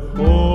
Oh.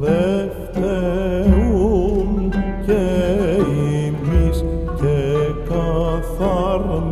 Δε και ημί και καθάρρο.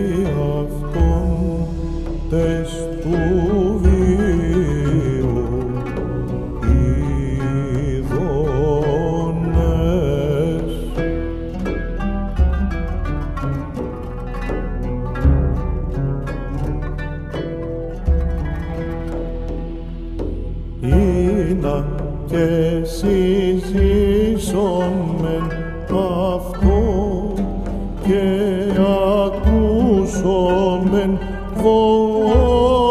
Ήνα και συζήσομεν αυτό και ακούσομεν. Βόντος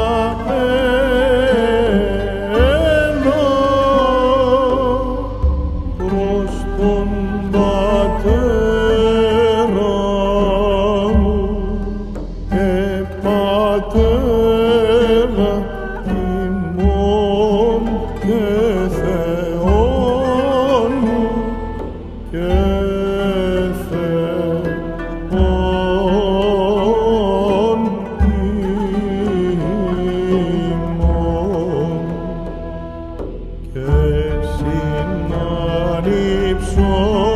και συνανύψω